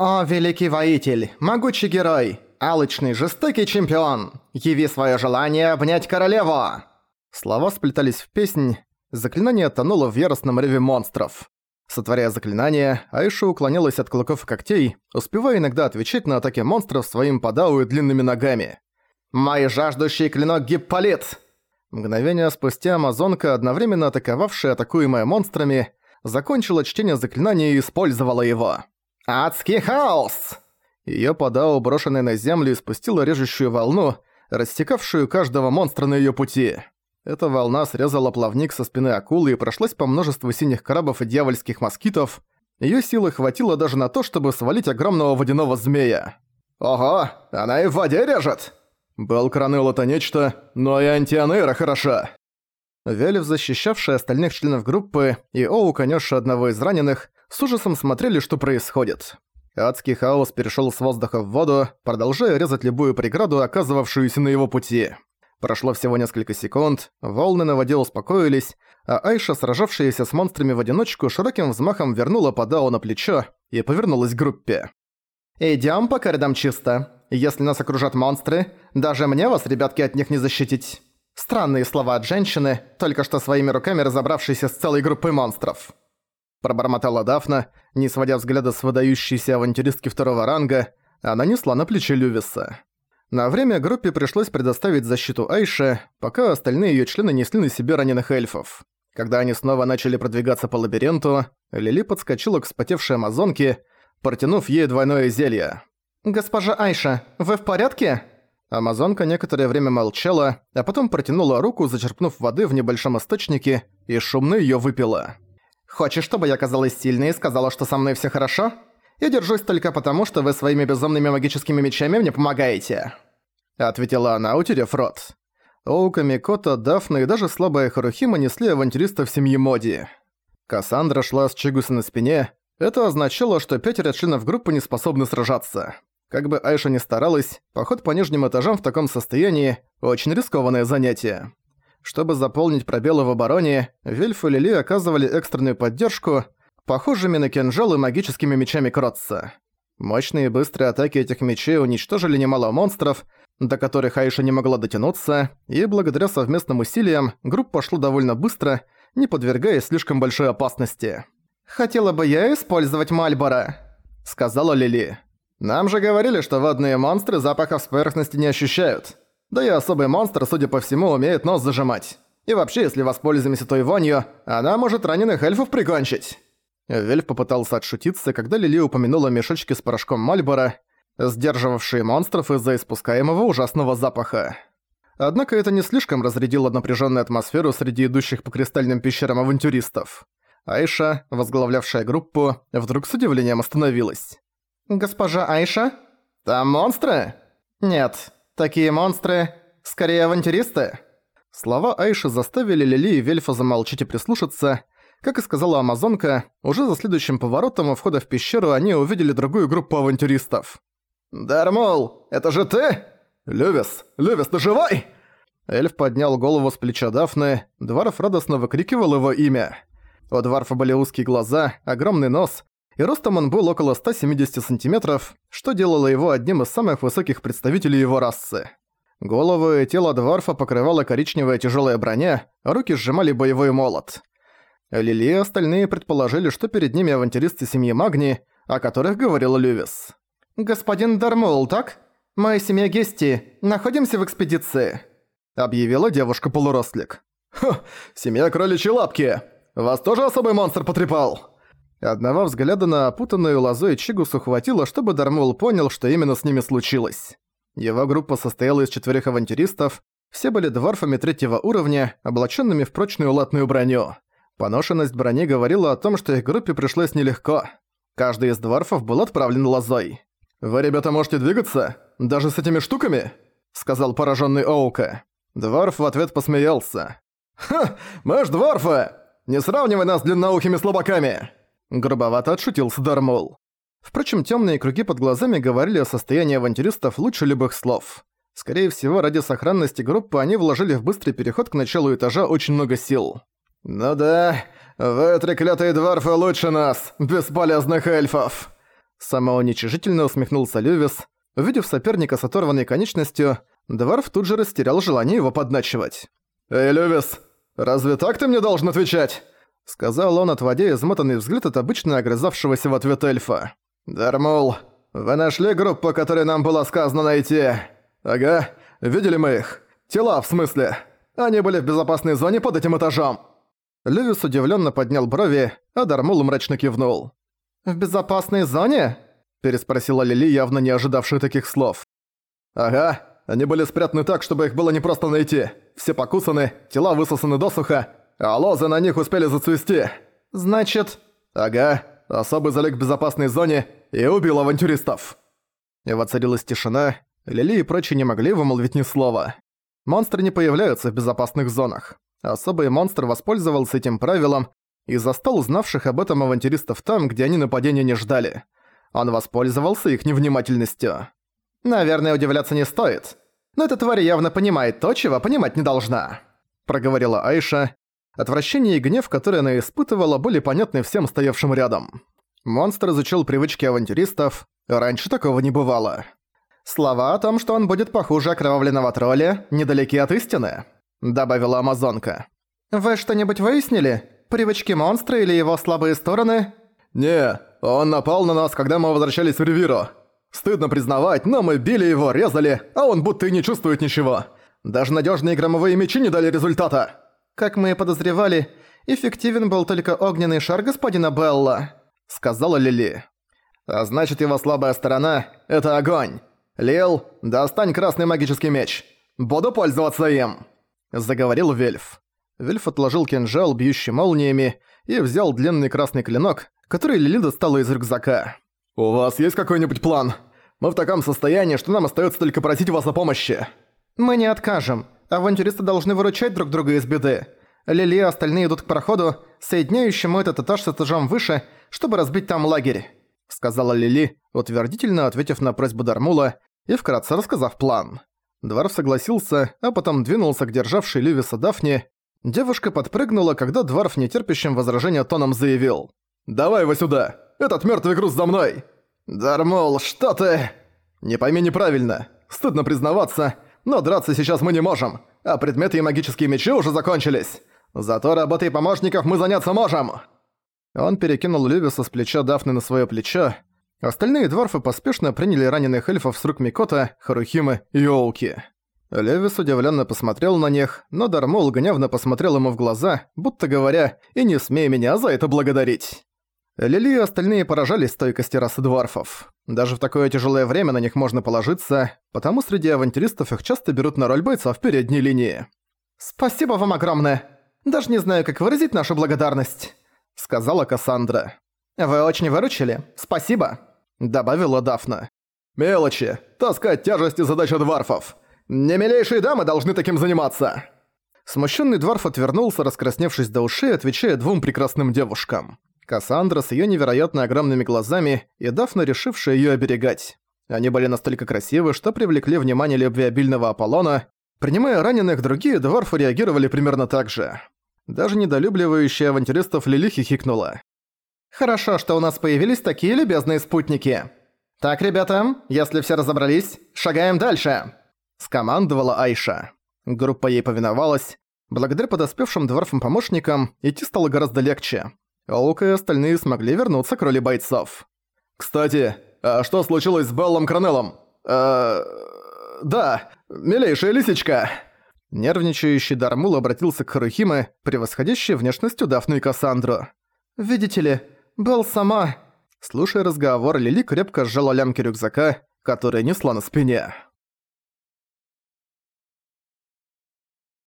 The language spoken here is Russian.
«О, великий воитель, могучий герой, алчный, жестокий чемпион, яви свое желание обнять королеву!» Слова сплетались в песнь, заклинание тонуло в яростном реве монстров. Сотворяя заклинание, Айша уклонялась от клыков и когтей, успевая иногда отвечать на атаки монстров своим подау и длинными ногами. «Мой жаждущий клинок Гипполит!» Мгновение спустя Амазонка, одновременно атаковавшая атакуемая монстрами, закончила чтение заклинания и использовала его. «Адский хаос!» Её подау, брошенная на землю, испустила режущую волну, рассекавшую каждого монстра на её пути. Эта волна срезала плавник со спины акулы и прошлась по множеству синих крабов и дьявольских москитов. Её силы хватило даже на то, чтобы свалить огромного водяного змея. «Ого, она и в воде режет!» Белкраныл это нечто, но и антианейра хороша. Велев, защищавший остальных членов группы, и Оук, нёсший одного из раненых, с ужасом смотрели, что происходит. Адский хаос перешёл с воздуха в воду, продолжая резать любую преграду, оказывавшуюся на его пути. Прошло всего несколько секунд, волны на воде успокоились, а Айша, сражавшаяся с монстрами в одиночку, широким взмахом вернула Падао на плечо и повернулась к группе. «Идём, пока рядом чисто. Если нас окружат монстры, даже мне вас, ребятки, от них не защитить». Странные слова от женщины, только что своими руками разобравшейся с целой группой монстров. Пробормотала Дафна, не сводя взгляда с выдающейся авантюристки второго ранга, она несла на плече Лювиса. На время группе пришлось предоставить защиту Айше, пока остальные её члены несли на себе раненых эльфов. Когда они снова начали продвигаться по лабиринту, Лили подскочила к вспотевшей амазонке, протянув ей двойное зелье. «Госпожа Айша, вы в порядке?» Амазонка некоторое время молчала, а потом протянула руку, зачерпнув воды в небольшом источнике, и шумно её выпила. «Хочешь, чтобы я казалась сильной и сказала, что со мной всё хорошо?» Я держусь только потому, что вы своими безумными магическими мечами мне помогаете», — ответила она, утерев рот. Оука, Микота, Дафна и даже слабая Харухима несли авантюристов семьи Моди. Кассандра шла с Чигуса на спине. Это означало, что пятеро членов группы не способны сражаться. Как бы Айша ни старалась, поход по нижним этажам в таком состоянии – очень рискованное занятие. Чтобы заполнить пробелы в обороне, Вельф и Лили оказывали экстренную поддержку – похожими на кинжалы магическими мечами Кротца. Мощные и быстрые атаки этих мечей уничтожили немало монстров, до которых Аиша не могла дотянуться, и благодаря совместным усилиям группа шла довольно быстро, не подвергаясь слишком большой опасности. «Хотела бы я использовать Мальбора», — сказала Лили. «Нам же говорили, что водные монстры запахов поверхности не ощущают. Да и особый монстр, судя по всему, умеет нос зажимать. И вообще, если воспользуемся той вонью, она может раненых эльфов прикончить». Вельф попытался отшутиться, когда Лили упомянула мешочки с порошком Мальбора, сдерживавшие монстров из-за испускаемого ужасного запаха. Однако это не слишком разрядило напряженную атмосферу среди идущих по кристальным пещерам авантюристов. Айша, возглавлявшая группу, вдруг с удивлением остановилась. «Госпожа Айша? Там монстры?» «Нет, такие монстры... скорее авантюристы». Слова Айши заставили Лили и Вельфа замолчать и прислушаться, как и сказала Амазонка, уже за следующим поворотом у входа в пещеру они увидели другую группу авантюристов. «Дармол, это же ты? Лювис, Лювис, ты живой?» Эльф поднял голову с плеча Дафны, Дварф радостно выкрикивал его имя. У Дварфа были узкие глаза, огромный нос, и ростом он был около 170 сантиметров, что делало его одним из самых высоких представителей его расы. Голову и тело Дварфа покрывала коричневая тяжелая броня, руки сжимали боевой молот. Лили и остальные предположили, что перед ними авантюристы семьи Магни, о которых говорил Лювис. «Господин Дармул, так? Моя семья Гести. Находимся в экспедиции», — объявила девушка-полурослик. «Ха, семья кроличьей лапки! Вас тоже особый монстр потрепал?» Одного взгляда на опутанную лозой Чигусу хватило, чтобы Дармул понял, что именно с ними случилось. Его группа состояла из четверых авантюристов, все были дворфами третьего уровня, облаченными в прочную латную броню. Поношенность брони говорила о том, что их группе пришлось нелегко. Каждый из дворфов был отправлен лозой. «Вы, ребята, можете двигаться? Даже с этими штуками?» — сказал пораженный Оука. Дворф в ответ посмеялся. «Ха! Мы ж дворфы! Не сравнивай нас с длинноухими слабаками!» Грубовато отшутился Дармул. Впрочем, темные круги под глазами говорили о состоянии авантюристов лучше любых слов. Скорее всего, ради сохранности группы они вложили в быстрый переход к началу этажа очень много сил. «Ну да, вы, треклятые дворфы, лучше нас, бесполезных эльфов!» Самоуничижительно усмехнулся Лювис. Увидев соперника с оторванной конечностью, Дварф тут же растерял желание его подначивать. «Эй, Лювис, разве так ты мне должен отвечать?» Сказал он, отводя измотанный взгляд от обычно огрызавшегося в ответ эльфа. «Дармул, вы нашли группу, которой нам было сказано найти?» «Ага, видели мы их. Тела, в смысле. Они были в безопасной зоне под этим этажом». Левис удивленно поднял брови, а Дармул мрачно кивнул. «В безопасной зоне?» – переспросила Лили, явно не ожидавшая таких слов. «Ага, они были спрятаны так, чтобы их было непросто найти. Все покусаны, тела высосаны досуха, а лозы на них успели зацвести. Значит...» «Ага, особый залег в безопасной зоне и убил авантюристов». Воцарилась тишина, Лили и прочие не могли вымолвить ни слова. Монстры не появляются в безопасных зонах. Особый монстр воспользовался этим правилом и застал узнавших об этом авантюристов там, где они нападения не ждали. Он воспользовался их невнимательностью. «Наверное, удивляться не стоит. Но эта тварь явно понимает то, чего понимать не должна», — проговорила Айша. Отвращение и гнев, которые она испытывала, были понятны всем стоявшим рядом. Монстр изучил привычки авантюристов. Раньше такого не бывало. Слова о том, что он будет похуже окровавленного тролля, недалеки от истины, добавила амазонка. Вы что-нибудь выяснили? Привычки монстра или его слабые стороны? Не, он напал на нас, когда мы возвращались в Ривиру. Стыдно признавать, но мы били его, резали, а он будто и не чувствует ничего. Даже надежные громовые мечи не дали результата. Как мы и подозревали, эффективен был только огненный шар господина Белла, сказала Лили. А значит, его слабая сторона — это огонь. Лил, достань красный магический меч. Буду пользоваться им. Заговорил Вельф. Вельф отложил кинжал, бьющий молниями, и взял длинный красный клинок, который Лили достала из рюкзака. «У вас есть какой-нибудь план? Мы в таком состоянии, что нам остается только просить вас о помощи». «Мы не откажем. Авантюристы должны выручать друг друга из беды. Лили и остальные идут к проходу, соединяющему этот этаж с этажом выше, чтобы разбить там лагерь», — сказала Лили, утвердительно ответив на просьбу Дармула и вкратце рассказав план. Дварф согласился, а потом двинулся к державшей Лювиса Дафне. Девушка подпрыгнула, когда Дварф нетерпящим возражения тоном заявил. «Давай его сюда! Этот мертвый груз за мной!» «Дармол, что ты...» «Не пойми неправильно. Стыдно признаваться, но драться сейчас мы не можем, а предметы и магические мечи уже закончились. Зато работой помощников мы заняться можем!» Он перекинул Лювиса с плеча Дафны на свое плечо. Остальные дворфы поспешно приняли раненых эльфов с рук Микота, Харухимы и Оуки. Левис удивленно посмотрел на них, но Дармол гневно посмотрел ему в глаза, будто говоря «И не смей меня за это благодарить». Лили и остальные поражались стойкости расы дворфов. Даже в такое тяжелое время на них можно положиться, потому среди авантюристов их часто берут на роль бойцов в передней линии. «Спасибо вам огромное! Даже не знаю, как выразить нашу благодарность», — сказала Кассандра. «Вы очень выручили. Спасибо», — добавила Дафна. «Мелочи. Таскать тяжести задача дворфов. Не милейшие дамы должны таким заниматься!» Смущенный дворф отвернулся, раскрасневшись до ушей, отвечая двум прекрасным девушкам. Кассандра с ее невероятно огромными глазами и Дафна, решившая ее оберегать. Они были настолько красивы, что привлекли внимание любвеобильного Аполлона. Принимая раненых, другие дворфы реагировали примерно так же. Даже недолюбливающая авантюристов Лили хихикнула. «Хорошо, что у нас появились такие любезные спутники. Так, ребята, если все разобрались, шагаем дальше!» Скомандовала Айша. Группа ей повиновалась. Благодаря подоспевшим дворфам-помощникам идти стало гораздо легче. Лука и остальные смогли вернуться к роли бойцов. «Кстати, а что случилось с Беллом Кронеллом? Э, да, милейшая лисичка!» Нервничающий Дармул обратился к Харухиме, превосходящей внешностью Дафну и Кассандру. «Видите ли, Белл сама...» Слушая разговор, Лили крепко сжала лямки рюкзака, который несла на спине.